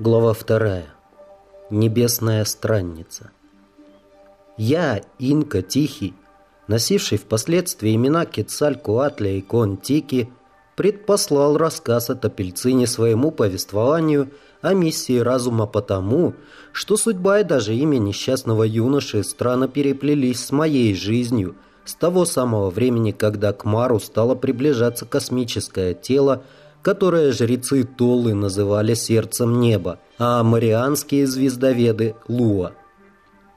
Глава вторая. Небесная странница. Я, Инка Тихий, носивший впоследствии имена Кецалькуатля и Кон-Тики, предпослал рассказ о Топельцине своему повествованию о миссии разума потому, что судьба и даже имя несчастного юноши странно переплелись с моей жизнью с того самого времени, когда к Мару стало приближаться космическое тело, которое жрецы Толлы называли сердцем неба, а марианские звездоведы – Луа.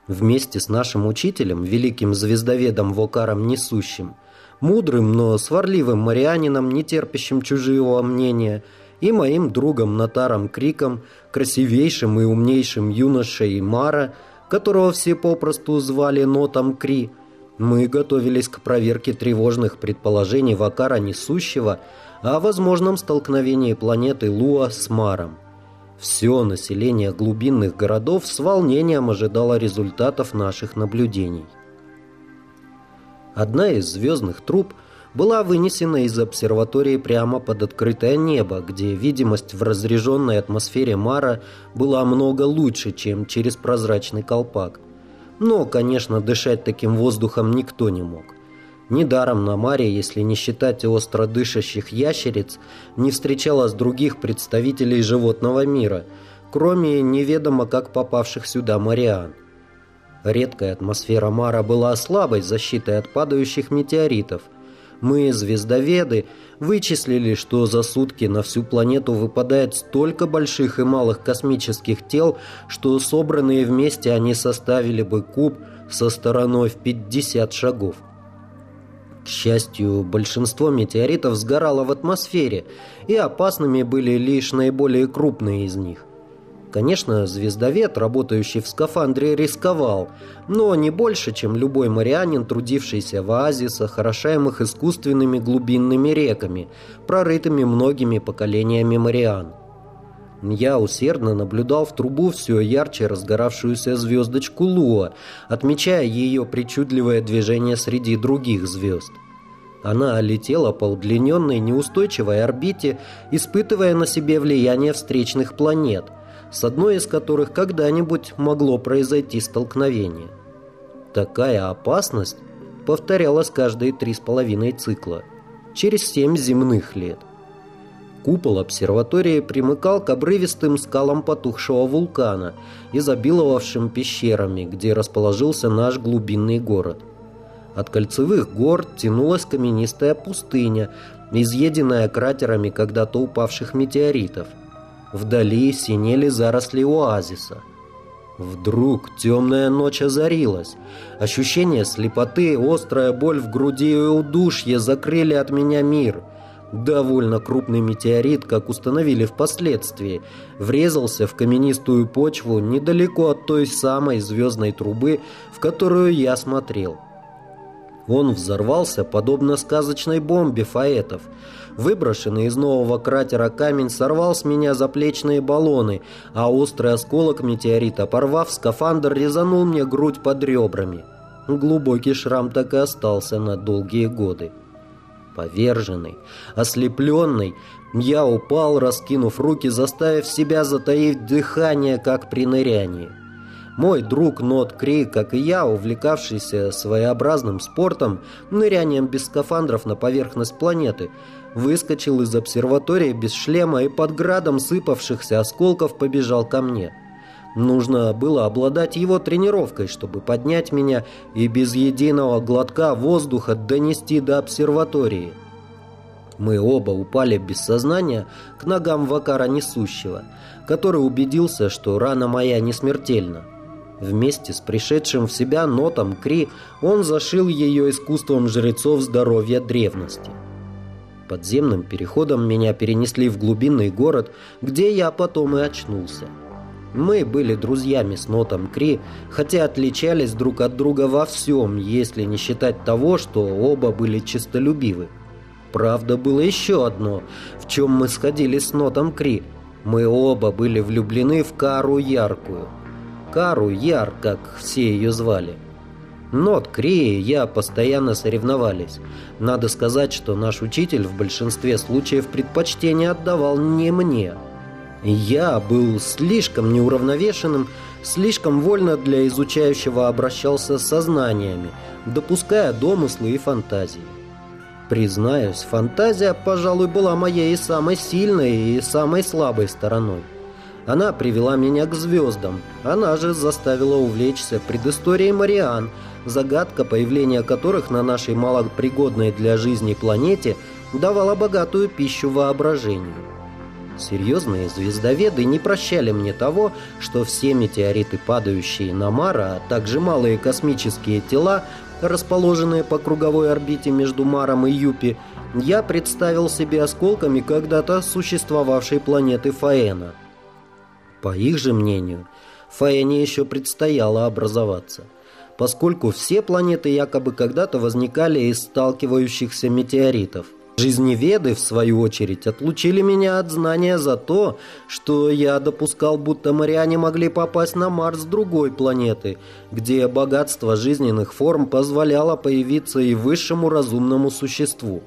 Вместе с нашим учителем, великим звездоведом Вокаром Несущим, мудрым, но сварливым марианином, не терпящим чужого мнения, и моим другом Натаром Криком, красивейшим и умнейшим юношей Мара, которого все попросту звали Нотом Кри, мы готовились к проверке тревожных предположений Вакара Несущего – о возможном столкновении планеты Луа с Маром. Все население глубинных городов с волнением ожидало результатов наших наблюдений. Одна из звездных труб была вынесена из обсерватории прямо под открытое небо, где видимость в разреженной атмосфере Мара была много лучше, чем через прозрачный колпак. Но, конечно, дышать таким воздухом никто не мог. Недаром на Маре, если не считать остро дышащих ящериц, не встречалось других представителей животного мира, кроме неведомо как попавших сюда мариан. Редкая атмосфера Мара была слабой защитой от падающих метеоритов. Мы, звездоведы, вычислили, что за сутки на всю планету выпадает столько больших и малых космических тел, что собранные вместе они составили бы куб со стороной в 50 шагов. К счастью, большинство метеоритов сгорало в атмосфере, и опасными были лишь наиболее крупные из них. Конечно, звездовед, работающий в скафандре, рисковал, но не больше, чем любой марианин, трудившийся в оазисах, орошаемых искусственными глубинными реками, прорытыми многими поколениями мариан. Я усердно наблюдал в трубу все ярче разгоравшуюся звездочку Луа, отмечая ее причудливое движение среди других звезд. Она летела по удлиненной неустойчивой орбите, испытывая на себе влияние встречных планет, с одной из которых когда-нибудь могло произойти столкновение. Такая опасность повторялась каждые три с половиной цикла, через семь земных лет – Купол обсерватории примыкал к обрывистым скалам потухшего вулкана, изобиловавшим пещерами, где расположился наш глубинный город. От кольцевых гор тянулась каменистая пустыня, изъеденная кратерами когда-то упавших метеоритов. Вдали синели заросли оазиса. Вдруг темная ночь озарилась. Ощущение слепоты, острая боль в груди и удушье закрыли от меня мир — Довольно крупный метеорит, как установили впоследствии, врезался в каменистую почву недалеко от той самой звездной трубы, в которую я смотрел. Он взорвался, подобно сказочной бомбе фаэтов. Выброшенный из нового кратера камень сорвал с меня заплечные баллоны, а острый осколок метеорита, порвав скафандр, резанул мне грудь под ребрами. Глубокий шрам так и остался на долгие годы. Поверженный, ослепленный, я упал, раскинув руки, заставив себя затаить дыхание, как при нырянии. Мой друг Нот Кри, как и я, увлекавшийся своеобразным спортом, нырянием без скафандров на поверхность планеты, выскочил из обсерватории без шлема и под градом сыпавшихся осколков побежал ко мне. Нужно было обладать его тренировкой, чтобы поднять меня и без единого глотка воздуха донести до обсерватории. Мы оба упали без сознания к ногам Вакара Несущего, который убедился, что рана моя не смертельна. Вместе с пришедшим в себя нотом Кри он зашил ее искусством жрецов здоровья древности. Подземным переходом меня перенесли в глубинный город, где я потом и очнулся. Мы были друзьями с Нотом Кри, хотя отличались друг от друга во всем, если не считать того, что оба были честолюбивы. Правда, было еще одно, в чем мы сходились с Нотом Кри. Мы оба были влюблены в Кару Яркую. Кару Яр, как все ее звали. Нот Кри и я постоянно соревновались. Надо сказать, что наш учитель в большинстве случаев предпочтение отдавал не мне – Я был слишком неуравновешенным, слишком вольно для изучающего обращался с сознаниями, допуская домыслы и фантазии. Признаюсь, фантазия, пожалуй, была моей самой сильной и самой слабой стороной. Она привела меня к звездам, она же заставила увлечься предысторией Мариан, загадка появления которых на нашей малопригодной для жизни планете давала богатую пищу воображению. Серьезные звездоведы не прощали мне того, что все метеориты, падающие на Мара, а также малые космические тела, расположенные по круговой орбите между Маром и Юпи, я представил себе осколками когда-то существовавшей планеты Фаэна. По их же мнению, Фаэне еще предстояло образоваться, поскольку все планеты якобы когда-то возникали из сталкивающихся метеоритов – Жизневеды, в свою очередь, отлучили меня от знания за то, что я допускал, будто мариане могли попасть на Марс другой планеты, где богатство жизненных форм позволяло появиться и высшему разумному существу.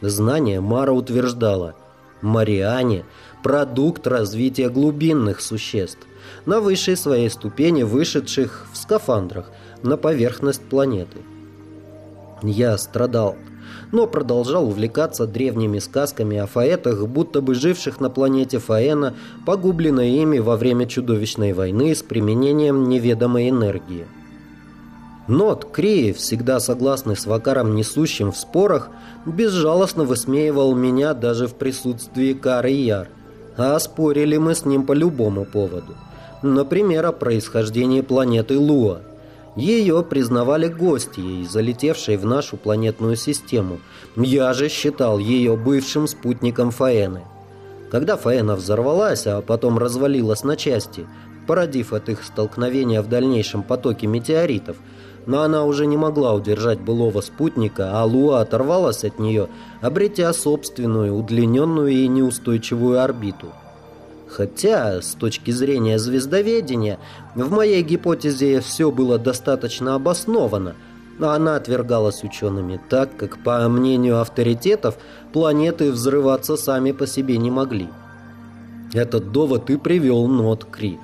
Знание Мара утверждало, мариане – продукт развития глубинных существ, на высшей своей ступени вышедших в скафандрах на поверхность планеты. Я страдал – но продолжал увлекаться древними сказками о фаэтах, будто бы живших на планете Фаэна, погубленной ими во время чудовищной войны с применением неведомой энергии. Нот Крии, всегда согласный с Вакаром несущим в спорах, безжалостно высмеивал меня даже в присутствии Кары Яр, а спорили мы с ним по любому поводу. Например, о происхождении планеты Луа – ее признавали гостьей, залетевшей в нашу планетную систему. Я же считал ее бывшим спутником Фаэны. Когда Фаэна взорвалась, а потом развалилась на части, породив от их столкновения в дальнейшем потоке метеоритов, но она уже не могла удержать былого спутника, а Луа оторвалась от нее, обретя собственную удлиненную и неустойчивую орбиту – Хотя, с точки зрения звездоведения, в моей гипотезе все было достаточно обосновано, но она отвергалась учеными, так как, по мнению авторитетов, планеты взрываться сами по себе не могли. Этот довод и привел Нот Кри.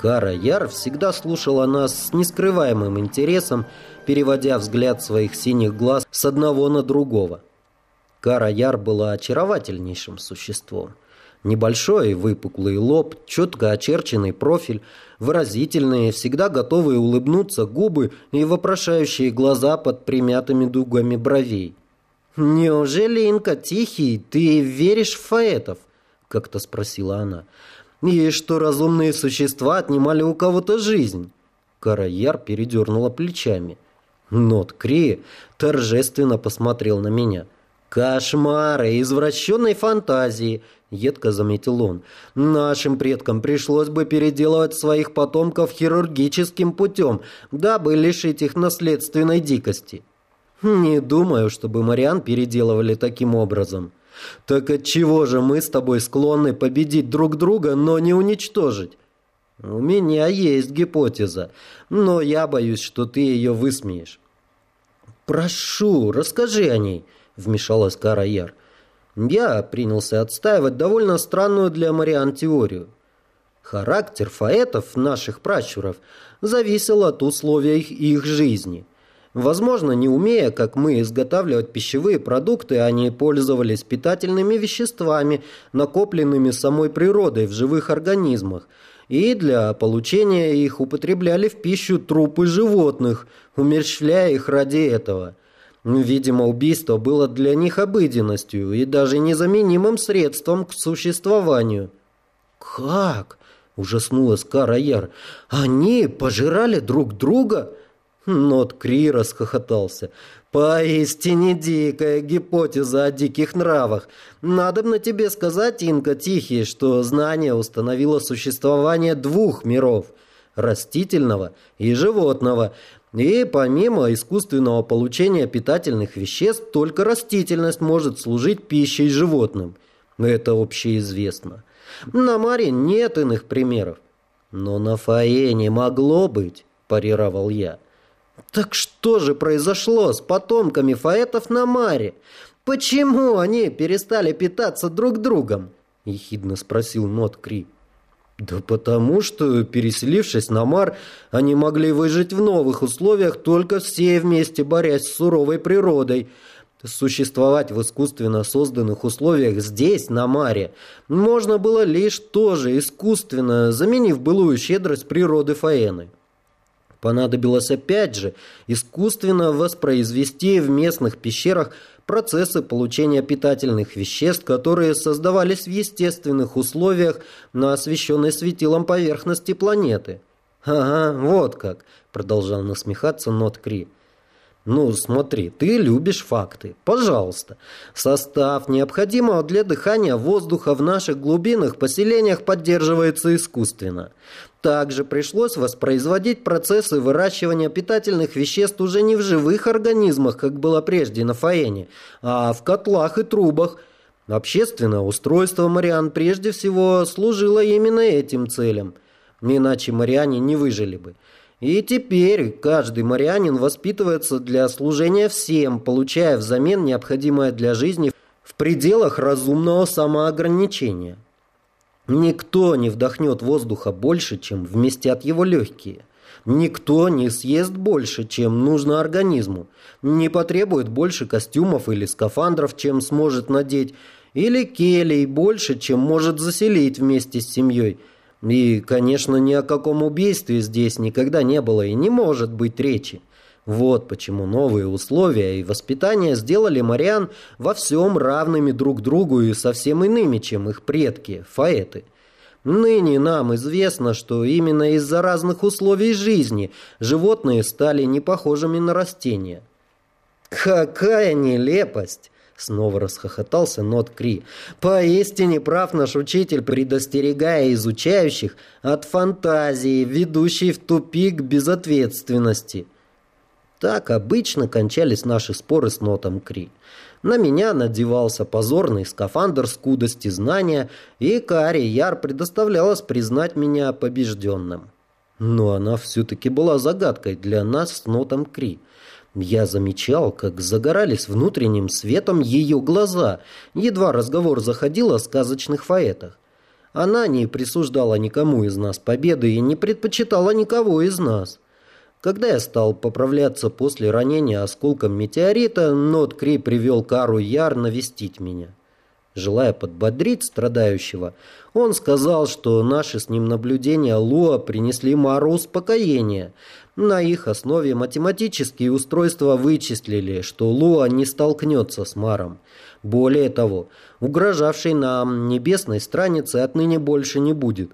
Кара Яр всегда слушала нас с нескрываемым интересом, переводя взгляд своих синих глаз с одного на другого. Кара Яр была очаровательнейшим существом. Небольшой выпуклый лоб, четко очерченный профиль, выразительные, всегда готовые улыбнуться губы и вопрошающие глаза под примятыми дугами бровей. «Неужели, Инка, тихий, ты веришь в фаэтов?» — как-то спросила она. «И что разумные существа отнимали у кого-то жизнь?» Караяр передернула плечами. Нот Кри торжественно посмотрел на меня. «Кошмары извращенной фантазии!» — едко заметил он. «Нашим предкам пришлось бы переделывать своих потомков хирургическим путем, дабы лишить их наследственной дикости». «Не думаю, чтобы Мариан переделывали таким образом». «Так отчего же мы с тобой склонны победить друг друга, но не уничтожить?» «У меня есть гипотеза, но я боюсь, что ты ее высмеешь». «Прошу, расскажи о ней», — вмешалась Кара. Я принялся отстаивать довольно странную для Мариан теорию. Характер фаэтов, наших пращуров, зависел от условий их жизни. Возможно, не умея, как мы, изготавливать пищевые продукты, они пользовались питательными веществами, накопленными самой природой в живых организмах, и для получения их употребляли в пищу трупы животных, умерщвляя их ради этого. Видимо, убийство было для них обыденностью и даже незаменимым средством к существованию. «Как?» – ужаснулась Кара Яр. «Они пожирали друг друга?» Нот Кри расхохотался. «Поистине дикая гипотеза о диких нравах. Надо на тебе сказать, Инка Тихий, что знание установило существование двух миров – растительного и животного, и помимо искусственного получения питательных веществ, только растительность может служить пищей животным. Это общеизвестно. На Маре нет иных примеров. Но на Фаэне могло быть, парировал я. Так что же произошло с потомками фаэтов на Маре? Почему они перестали питаться друг другом? ехидно спросил Нот Кри. Да потому что, переселившись на Мар, они могли выжить в новых условиях, только все вместе борясь с суровой природой. Существовать в искусственно созданных условиях здесь, на Маре, можно было лишь тоже искусственно, заменив былую щедрость природы Фаэны. Понадобилось опять же искусственно воспроизвести в местных пещерах процессы получения питательных веществ, которые создавались в естественных условиях на освещенной светилом поверхности планеты. «Ага, вот как», — продолжал насмехаться Нот Кри. «Ну, смотри, ты любишь факты. Пожалуйста. Состав необходимого для дыхания воздуха в наших глубинных поселениях поддерживается искусственно. Также пришлось воспроизводить процессы выращивания питательных веществ уже не в живых организмах, как было прежде на Фаэне, а в котлах и трубах. Общественное устройство Мариан прежде всего служило именно этим целям. Иначе мариане не выжили бы. И теперь каждый марианин воспитывается для служения всем, получая взамен необходимое для жизни в пределах разумного самоограничения. Никто не вдохнет воздуха больше, чем вместят его легкие. Никто не съест больше, чем нужно организму. Не потребует больше костюмов или скафандров, чем сможет надеть. Или келей больше, чем может заселить вместе с семьей. И, конечно, ни о каком убийстве здесь никогда не было и не может быть речи. Вот почему новые условия и воспитание сделали Мариан во всем равными друг другу и совсем иными, чем их предки, фаэты. Ныне нам известно, что именно из-за разных условий жизни животные стали непохожими на растения. «Какая нелепость!» Снова расхохотался Нот Кри. «Поистине прав наш учитель, предостерегая изучающих от фантазии, ведущей в тупик безответственности». Так обычно кончались наши споры с Нотом Кри. На меня надевался позорный скафандр скудости знания, и Кари Яр предоставлялось признать меня побежденным. Но она все-таки была загадкой для нас с Нотом Кри. Я замечал, как загорались внутренним светом ее глаза, едва разговор заходил о сказочных фаэтах. Она не присуждала никому из нас победы и не предпочитала никого из нас. Когда я стал поправляться после ранения осколком метеорита, Нот Кри привел Кару Яр навестить меня. Желая подбодрить страдающего, он сказал, что наши с ним наблюдения Луа принесли Мару успокоение. На их основе математические устройства вычислили, что Луа не столкнется с Маром. Более того, угрожавшей нам небесной страницы отныне больше не будет.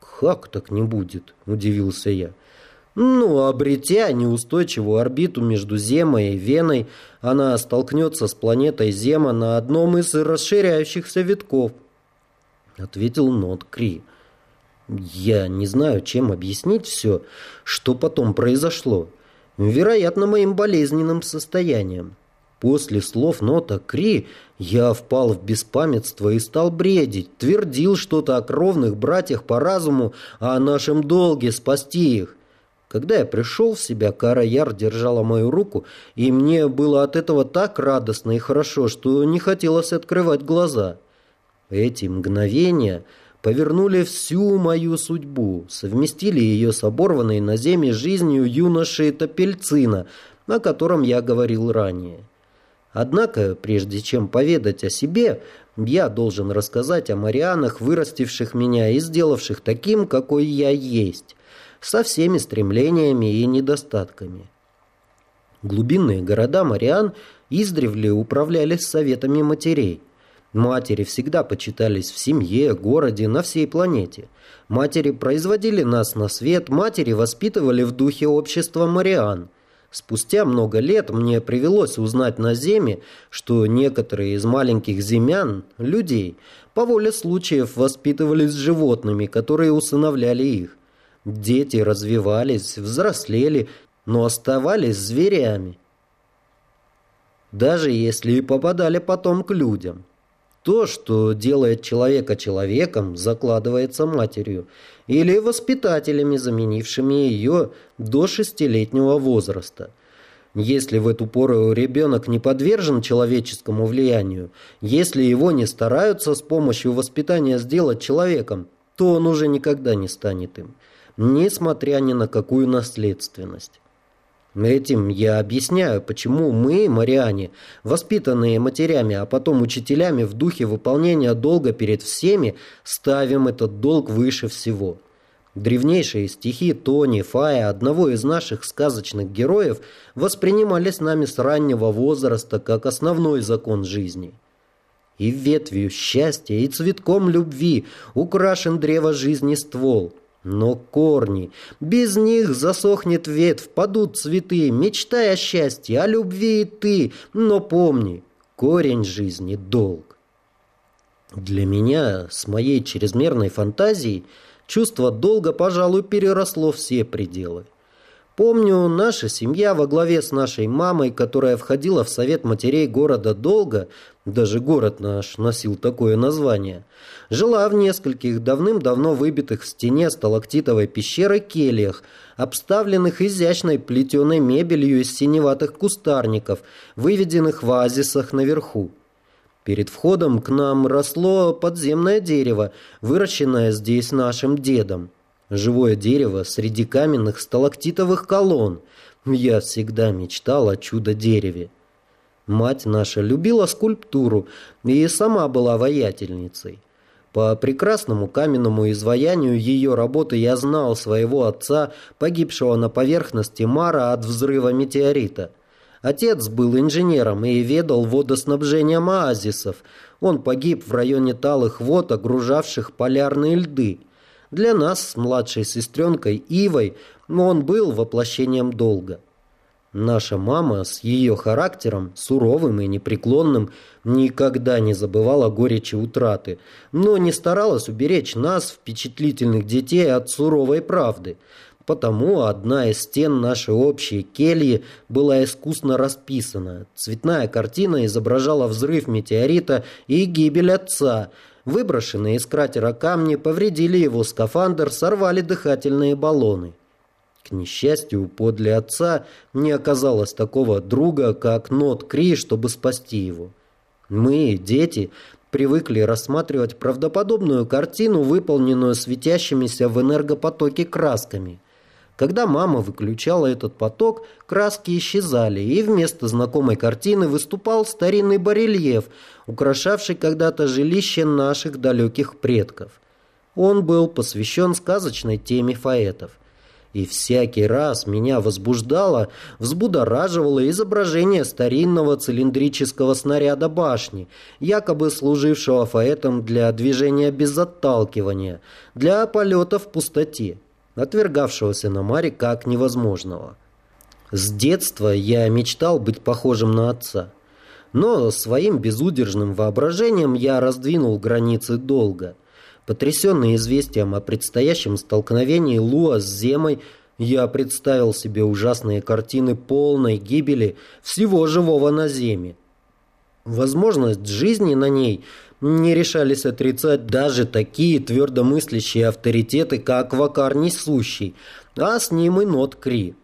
«Как так не будет?» – удивился я. Ну, обретя неустойчивую орбиту между Земой и Веной, она столкнется с планетой Зема на одном из расширяющихся витков. Ответил Нот Кри. Я не знаю, чем объяснить все, что потом произошло. Вероятно, моим болезненным состоянием. После слов Нота Кри я впал в беспамятство и стал бредить, твердил что-то о кровных братьях по разуму, а о нашем долге спасти их. Когда я пришел в себя, Кара Яр держала мою руку, и мне было от этого так радостно и хорошо, что не хотелось открывать глаза. Эти мгновения повернули всю мою судьбу, совместили ее с оборванной на земле жизнью юноши Топельцина, о котором я говорил ранее. Однако, прежде чем поведать о себе, я должен рассказать о Марианах, вырастивших меня и сделавших таким, какой я есть со всеми стремлениями и недостатками. Глубинные города Мариан издревле управлялись советами матерей. Матери всегда почитались в семье, городе, на всей планете. Матери производили нас на свет, матери воспитывали в духе общества Мариан. Спустя много лет мне привелось узнать на Земе, что некоторые из маленьких земян, людей, по воле случаев воспитывались животными, которые усыновляли их. Дети развивались, взрослели, но оставались зверями. Даже если и попадали потом к людям. То, что делает человека человеком, закладывается матерью или воспитателями, заменившими ее до шестилетнего возраста. Если в эту пору ребенок не подвержен человеческому влиянию, если его не стараются с помощью воспитания сделать человеком, то он уже никогда не станет им, несмотря ни на какую наследственность. Этим я объясняю, почему мы, мариане, воспитанные матерями, а потом учителями в духе выполнения долга перед всеми, ставим этот долг выше всего. Древнейшие стихи Тони, Фая, одного из наших сказочных героев, воспринимались нами с раннего возраста как основной закон жизни. И ветвью счастья, и цветком любви украшен древо жизни ствол – но корни, без них засохнет ветвь, падут цветы, мечтай о счастье, о любви и ты, но помни, корень жизни – долг. Для меня, с моей чрезмерной фантазией, чувство долга, пожалуй, переросло все пределы. Помню, наша семья во главе с нашей мамой, которая входила в совет матерей города долго, даже город наш носил такое название, жила в нескольких давным-давно выбитых в стене сталактитовой пещеры кельях, обставленных изящной плетеной мебелью из синеватых кустарников, выведенных в оазисах наверху. Перед входом к нам росло подземное дерево, выращенное здесь нашим дедом. Живое дерево среди каменных сталактитовых колонн. Я всегда мечтал о чудо-дереве. Мать наша любила скульптуру и сама была воятельницей. По прекрасному каменному изваянию ее работы я знал своего отца, погибшего на поверхности Мара от взрыва метеорита. Отец был инженером и ведал водоснабжением оазисов. Он погиб в районе талых вод, огружавших полярные льды. Для нас с младшей сестренкой Ивой он был воплощением долга. Наша мама с ее характером, суровым и непреклонным, никогда не забывала горечи утраты, но не старалась уберечь нас, впечатлительных детей, от суровой правды. Потому одна из стен нашей общей кельи была искусно расписана. Цветная картина изображала взрыв метеорита и гибель отца – Выброшенные из кратера камни повредили его скафандр, сорвали дыхательные баллоны. К несчастью, подле отца не оказалось такого друга, как Нот Кри, чтобы спасти его. Мы, дети, привыкли рассматривать правдоподобную картину, выполненную светящимися в энергопотоке красками. Когда мама выключала этот поток, краски исчезали, и вместо знакомой картины выступал старинный барельеф, украшавший когда-то жилище наших далеких предков. Он был посвящен сказочной теме фаэтов. И всякий раз меня возбуждало, взбудораживало изображение старинного цилиндрического снаряда башни, якобы служившего фаэтом для движения без отталкивания, для полета в пустоте отвергавшегося на Маре как невозможного. С детства я мечтал быть похожим на отца. Но своим безудержным воображением я раздвинул границы долга. Потрясенный известием о предстоящем столкновении Луа с Земой, я представил себе ужасные картины полной гибели всего живого на Земе. Возможность жизни на ней – не решались отрицать даже такие твердомыслящие авторитеты, как Вакар Несущий, а с ним и Нот Кри.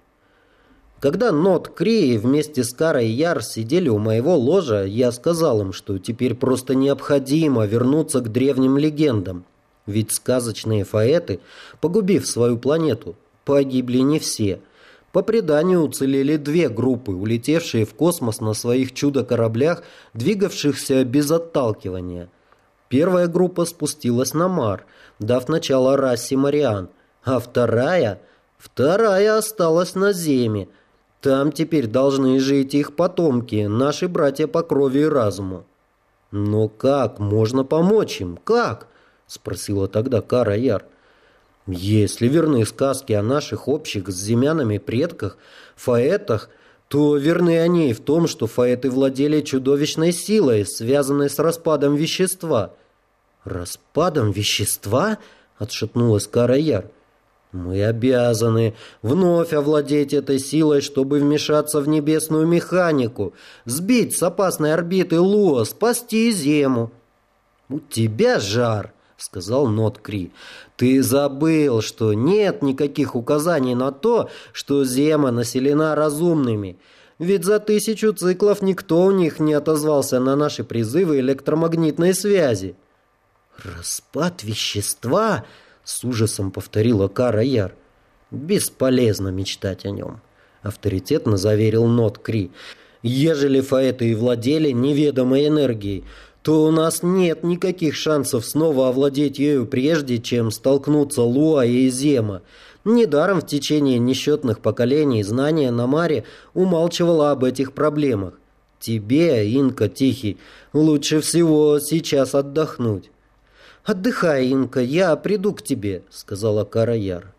Когда Нот Кри вместе с Карой Яр сидели у моего ложа, я сказал им, что теперь просто необходимо вернуться к древним легендам. Ведь сказочные фаэты, погубив свою планету, погибли не все – по преданию уцелели две группы, улетевшие в космос на своих чудо-кораблях, двигавшихся без отталкивания. Первая группа спустилась на Мар, дав начало расе Мариан, а вторая... Вторая осталась на Земе. Там теперь должны жить их потомки, наши братья по крови и разуму. «Но как можно помочь им? Как?» – спросила тогда Кара Яр. Если верны сказки о наших общих с земянами предках, фаэтах, то верны они и в том, что фаэты владели чудовищной силой, связанной с распадом вещества. «Распадом вещества?» — отшатнулась Караяр. «Мы обязаны вновь овладеть этой силой, чтобы вмешаться в небесную механику, сбить с опасной орбиты Луа, спасти Зему». «У тебя жар!» Сказал Нот Кри. «Ты забыл, что нет никаких указаний на то, что Зема населена разумными. Ведь за тысячу циклов никто у них не отозвался на наши призывы электромагнитной связи. «Распад вещества?» — с ужасом повторила Кара Яр. «Бесполезно мечтать о нем», — авторитетно заверил Нот Кри. «Ежели фаэты и владели неведомой энергией, то у нас нет никаких шансов снова овладеть ею прежде, чем столкнутся Луа и Зема. Недаром в течение несчетных поколений знание на Маре умалчивало об этих проблемах. Тебе, Инка Тихий, лучше всего сейчас отдохнуть. «Отдыхай, Инка, я приду к тебе», — сказала Караяр.